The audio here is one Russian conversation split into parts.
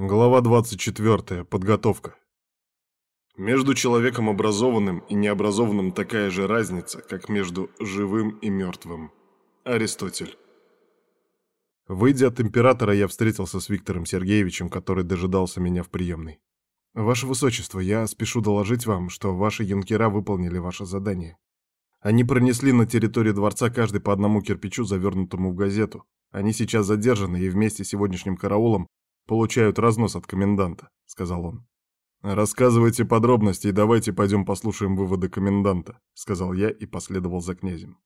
Глава 24. Подготовка. Между человеком образованным и необразованным такая же разница, как между живым и мертвым. Аристотель. Выйдя от императора, я встретился с Виктором Сергеевичем, который дожидался меня в приемной. «Ваше Высочество, я спешу доложить вам, что ваши юнкера выполнили ваше задание. Они пронесли на территорию дворца каждый по одному кирпичу, завернутому в газету. Они сейчас задержаны и вместе с сегодняшним караулом получают разнос от коменданта», — сказал он. «Рассказывайте подробности и давайте пойдем послушаем выводы коменданта», — сказал я и последовал за князем.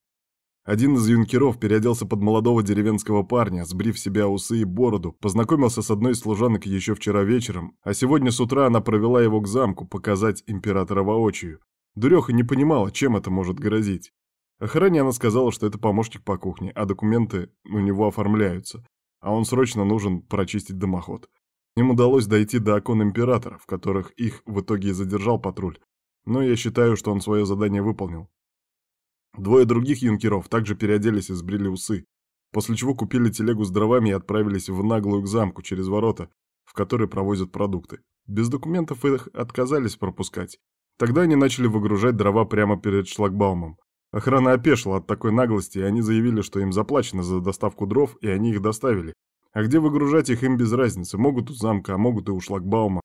Один из юнкеров переоделся под молодого деревенского парня, сбрив себя усы и бороду, познакомился с одной из служанок еще вчера вечером, а сегодня с утра она провела его к замку показать императора воочию. Дуреха не понимала, чем это может грозить. Охране она сказала, что это помощник по кухне, а документы у него оформляются а он срочно нужен прочистить дымоход. Им удалось дойти до окон императора, в которых их в итоге и задержал патруль, но я считаю, что он свое задание выполнил. Двое других юнкеров также переоделись и сбрили усы, после чего купили телегу с дровами и отправились в наглую к замку через ворота, в которые провозят продукты. Без документов их отказались пропускать. Тогда они начали выгружать дрова прямо перед шлагбаумом. Охрана опешила от такой наглости, и они заявили, что им заплачено за доставку дров, и они их доставили. А где выгружать их им без разницы, могут у замка, а могут и у шлагбаума.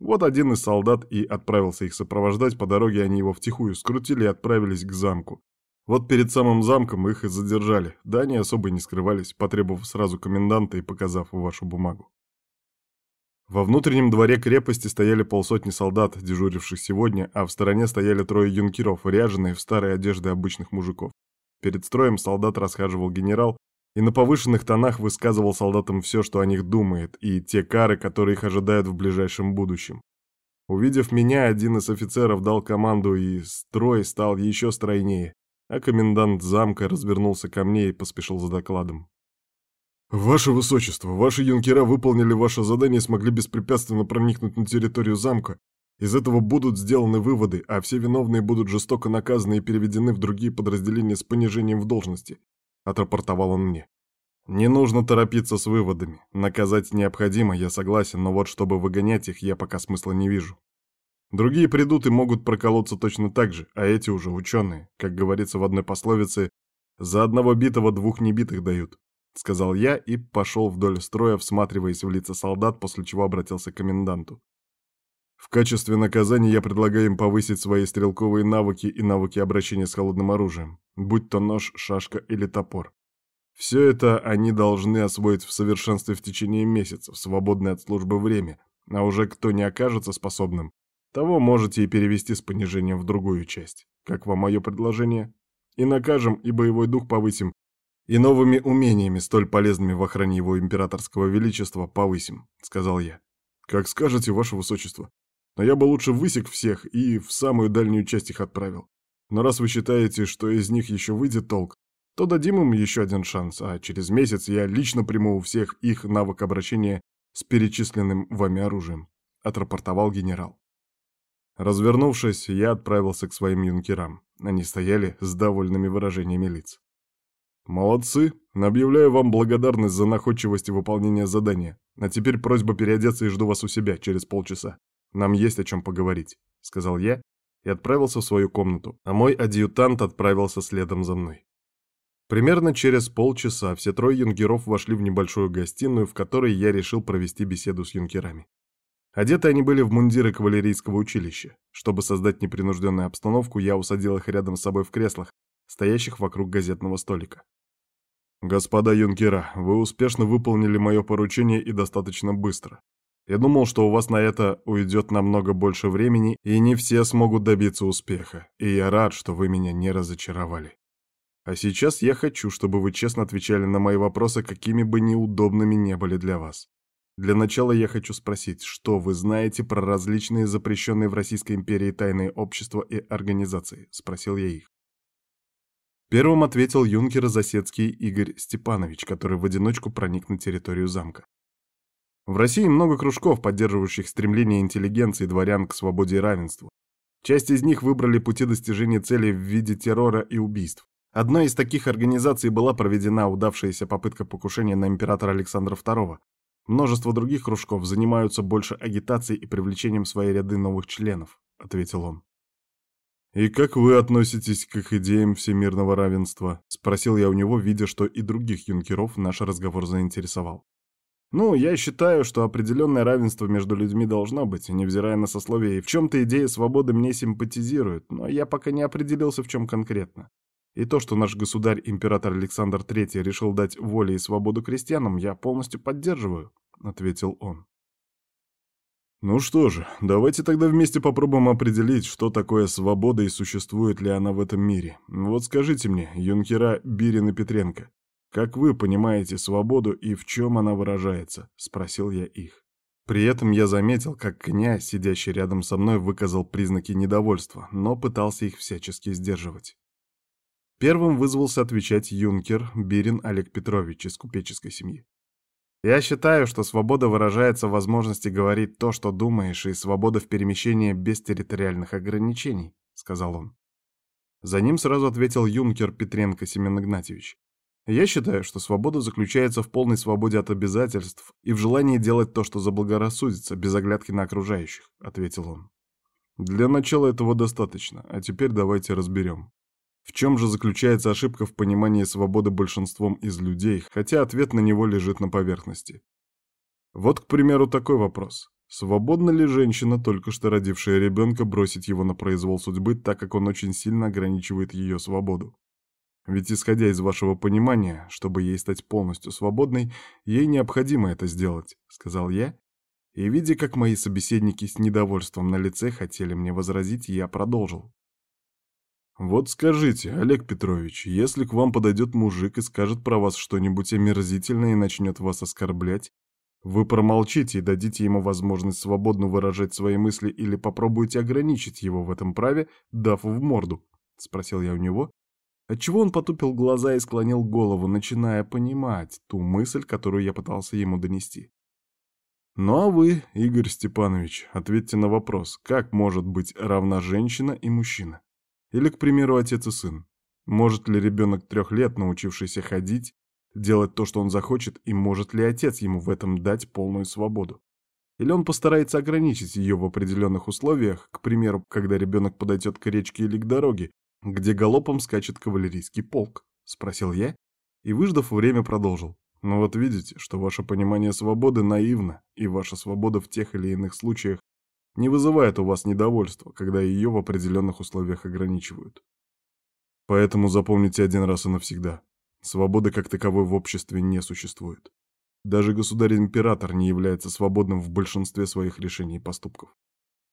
Вот один из солдат и отправился их сопровождать, по дороге они его втихую скрутили и отправились к замку. Вот перед самым замком их и задержали, да они особо не скрывались, потребовав сразу коменданта и показав вашу бумагу. Во внутреннем дворе крепости стояли полсотни солдат, дежуривших сегодня, а в стороне стояли трое юнкеров, ряженые в старой одежды обычных мужиков. Перед строем солдат расхаживал генерал и на повышенных тонах высказывал солдатам все, что о них думает, и те кары, которые их ожидают в ближайшем будущем. Увидев меня, один из офицеров дал команду, и строй стал еще стройнее, а комендант замка развернулся ко мне и поспешил за докладом. «Ваше Высочество, ваши юнкера выполнили ваше задание и смогли беспрепятственно проникнуть на территорию замка. Из этого будут сделаны выводы, а все виновные будут жестоко наказаны и переведены в другие подразделения с понижением в должности», — отрапортовал он мне. «Не нужно торопиться с выводами. Наказать необходимо, я согласен, но вот чтобы выгонять их, я пока смысла не вижу. Другие придут и могут проколоться точно так же, а эти уже ученые. Как говорится в одной пословице, за одного битого двух небитых дают. — сказал я и пошел вдоль строя, всматриваясь в лица солдат, после чего обратился к коменданту. В качестве наказания я предлагаю им повысить свои стрелковые навыки и навыки обращения с холодным оружием, будь то нож, шашка или топор. Все это они должны освоить в совершенстве в течение месяца, в свободное от службы время, а уже кто не окажется способным, того можете и перевести с понижением в другую часть. Как вам мое предложение? И накажем, и боевой дух повысим, и новыми умениями, столь полезными в охране его императорского величества, повысим», — сказал я. «Как скажете, ваше высочество. Но я бы лучше высек всех и в самую дальнюю часть их отправил. Но раз вы считаете, что из них еще выйдет толк, то дадим им еще один шанс, а через месяц я лично приму у всех их навык обращения с перечисленным вами оружием», — отрапортовал генерал. Развернувшись, я отправился к своим юнкерам. Они стояли с довольными выражениями лиц. «Молодцы. Объявляю вам благодарность за находчивость и выполнение задания. А теперь просьба переодеться и жду вас у себя через полчаса. Нам есть о чем поговорить», — сказал я и отправился в свою комнату, а мой адъютант отправился следом за мной. Примерно через полчаса все трое юнгеров вошли в небольшую гостиную, в которой я решил провести беседу с юнкерами. Одеты они были в мундиры кавалерийского училища. Чтобы создать непринужденную обстановку, я усадил их рядом с собой в креслах, стоящих вокруг газетного столика. «Господа юнкера, вы успешно выполнили мое поручение и достаточно быстро. Я думал, что у вас на это уйдет намного больше времени, и не все смогут добиться успеха, и я рад, что вы меня не разочаровали. А сейчас я хочу, чтобы вы честно отвечали на мои вопросы, какими бы неудобными не были для вас. Для начала я хочу спросить, что вы знаете про различные запрещенные в Российской империи тайные общества и организации?» — спросил я их. Первым ответил юнкер Засецкий Игорь Степанович, который в одиночку проник на территорию замка. В России много кружков, поддерживающих стремление интеллигенции и дворян к свободе и равенству. Часть из них выбрали пути достижения целей в виде террора и убийств. Одной из таких организаций была проведена удавшаяся попытка покушения на императора Александра II. Множество других кружков занимаются больше агитацией и привлечением в свои ряды новых членов, ответил он. «И как вы относитесь к их идеям всемирного равенства?» — спросил я у него, видя, что и других юнкеров наш разговор заинтересовал. «Ну, я считаю, что определенное равенство между людьми должно быть, невзирая на сословие, и в чем-то идея свободы мне симпатизирует, но я пока не определился, в чем конкретно. И то, что наш государь-император Александр III решил дать волю и свободу крестьянам, я полностью поддерживаю», — ответил он. Ну что же, давайте тогда вместе попробуем определить, что такое свобода и существует ли она в этом мире. Вот скажите мне, юнкера Бирин и Петренко, как вы понимаете свободу и в чем она выражается? Спросил я их. При этом я заметил, как князь, сидящий рядом со мной, выказал признаки недовольства, но пытался их всячески сдерживать. Первым вызвался отвечать юнкер Бирин Олег Петрович из купеческой семьи. Я считаю, что свобода выражается в возможности говорить то, что думаешь, и свобода в перемещении без территориальных ограничений, сказал он. За ним сразу ответил юнкер Петренко Семен Игнатьевич. Я считаю, что свобода заключается в полной свободе от обязательств и в желании делать то, что заблагорассудится, без оглядки на окружающих, ответил он. Для начала этого достаточно, а теперь давайте разберем. В чем же заключается ошибка в понимании свободы большинством из людей, хотя ответ на него лежит на поверхности? Вот, к примеру, такой вопрос. Свободна ли женщина, только что родившая ребенка, бросить его на произвол судьбы, так как он очень сильно ограничивает ее свободу? Ведь исходя из вашего понимания, чтобы ей стать полностью свободной, ей необходимо это сделать, сказал я, и видя, как мои собеседники с недовольством на лице хотели мне возразить, я продолжил. Вот скажите, Олег Петрович, если к вам подойдет мужик и скажет про вас что-нибудь омерзительное и начнет вас оскорблять, вы промолчите и дадите ему возможность свободно выражать свои мысли или попробуете ограничить его в этом праве, дав в морду? Спросил я у него, отчего он потупил глаза и склонил голову, начиная понимать ту мысль, которую я пытался ему донести. Ну а вы, Игорь Степанович, ответьте на вопрос, как может быть равна женщина и мужчина? Или, к примеру, отец и сын. Может ли ребенок трех лет, научившийся ходить, делать то, что он захочет, и может ли отец ему в этом дать полную свободу? Или он постарается ограничить ее в определенных условиях, к примеру, когда ребенок подойдет к речке или к дороге, где галопом скачет кавалерийский полк? Спросил я, и, выждав время, продолжил. Но вот видите, что ваше понимание свободы наивно, и ваша свобода в тех или иных случаях не вызывает у вас недовольства, когда ее в определенных условиях ограничивают. Поэтому запомните один раз и навсегда. Свободы как таковой в обществе не существует. Даже государь-император не является свободным в большинстве своих решений и поступков.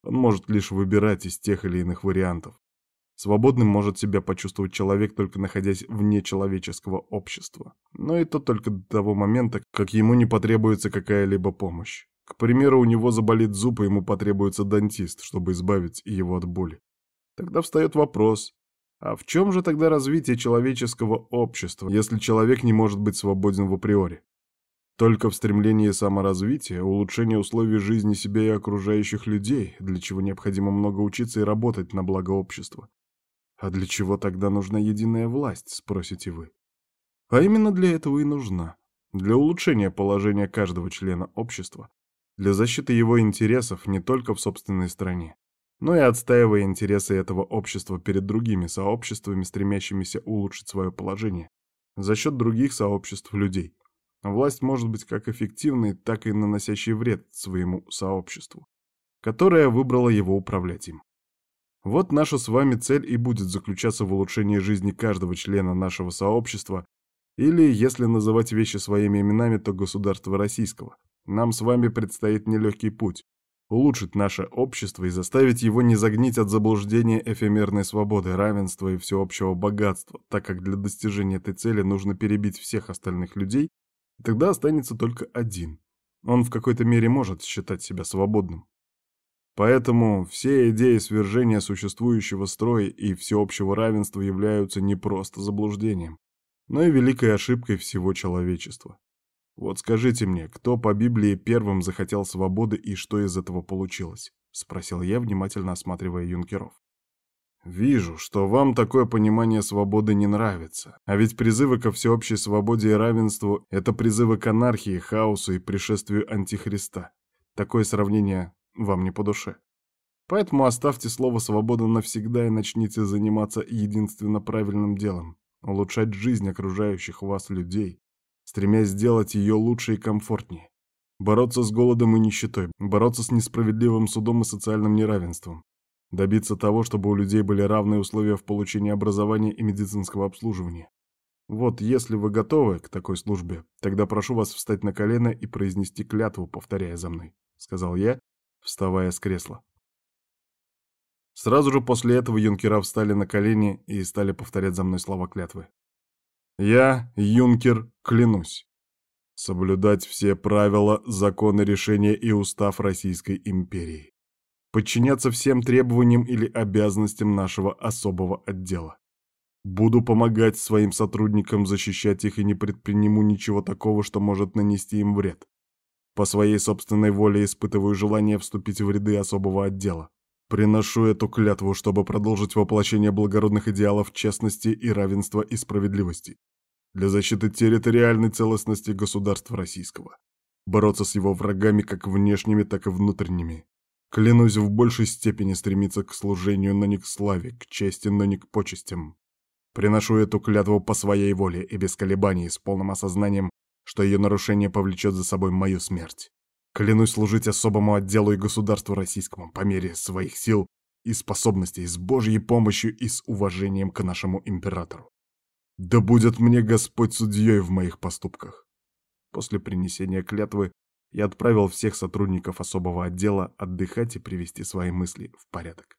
Он может лишь выбирать из тех или иных вариантов. Свободным может себя почувствовать человек, только находясь вне человеческого общества. Но это только до того момента, как ему не потребуется какая-либо помощь. К примеру, у него заболит зуб, и ему потребуется дантист, чтобы избавить его от боли. Тогда встает вопрос, а в чем же тогда развитие человеческого общества, если человек не может быть свободен в априори? Только в стремлении саморазвития, улучшения условий жизни себя и окружающих людей, для чего необходимо много учиться и работать на благо общества. А для чего тогда нужна единая власть, спросите вы? А именно для этого и нужна. Для улучшения положения каждого члена общества, для защиты его интересов не только в собственной стране, но и отстаивая интересы этого общества перед другими сообществами, стремящимися улучшить свое положение за счет других сообществ людей. Власть может быть как эффективной, так и наносящей вред своему сообществу, которое выбрало его управлять им. Вот наша с вами цель и будет заключаться в улучшении жизни каждого члена нашего сообщества, или, если называть вещи своими именами, то государства российского, нам с вами предстоит нелегкий путь. Улучшить наше общество и заставить его не загнить от заблуждения эфемерной свободы, равенства и всеобщего богатства, так как для достижения этой цели нужно перебить всех остальных людей, и тогда останется только один. Он в какой-то мере может считать себя свободным. Поэтому все идеи свержения существующего строя и всеобщего равенства являются не просто заблуждением, но и великой ошибкой всего человечества. Вот скажите мне, кто по Библии первым захотел свободы и что из этого получилось? Спросил я, внимательно осматривая юнкеров. Вижу, что вам такое понимание свободы не нравится. А ведь призывы ко всеобщей свободе и равенству — это призывы к анархии, хаосу и пришествию Антихриста. Такое сравнение вам не по душе. Поэтому оставьте слово «свобода» навсегда и начните заниматься единственно правильным делом — улучшать жизнь окружающих вас людей, стремясь сделать ее лучше и комфортнее. Бороться с голодом и нищетой, бороться с несправедливым судом и социальным неравенством, Добиться того, чтобы у людей были равные условия в получении образования и медицинского обслуживания. Вот, если вы готовы к такой службе, тогда прошу вас встать на колено и произнести клятву, повторяя за мной», — сказал я, вставая с кресла. Сразу же после этого юнкера встали на колени и стали повторять за мной слова клятвы. «Я, юнкер, клянусь соблюдать все правила, законы, решения и устав Российской империи, подчиняться всем требованиям или обязанностям нашего особого отдела. Буду помогать своим сотрудникам защищать их и не предприниму ничего такого, что может нанести им вред. По своей собственной воле испытываю желание вступить в ряды особого отдела. Приношу эту клятву, чтобы продолжить воплощение благородных идеалов честности и равенства и справедливости для защиты территориальной целостности государства российского. Бороться с его врагами как внешними, так и внутренними, Клянусь в большей степени стремиться к служению, но не к славе, к чести, но не к почестям. Приношу эту клятву по своей воле и без колебаний, с полным осознанием, что ее нарушение повлечет за собой мою смерть. Клянусь служить особому отделу и государству российскому по мере своих сил и способностей, с Божьей помощью и с уважением к нашему императору. Да будет мне Господь судьей в моих поступках. После принесения клятвы я отправил всех сотрудников особого отдела отдыхать и привести свои мысли в порядок.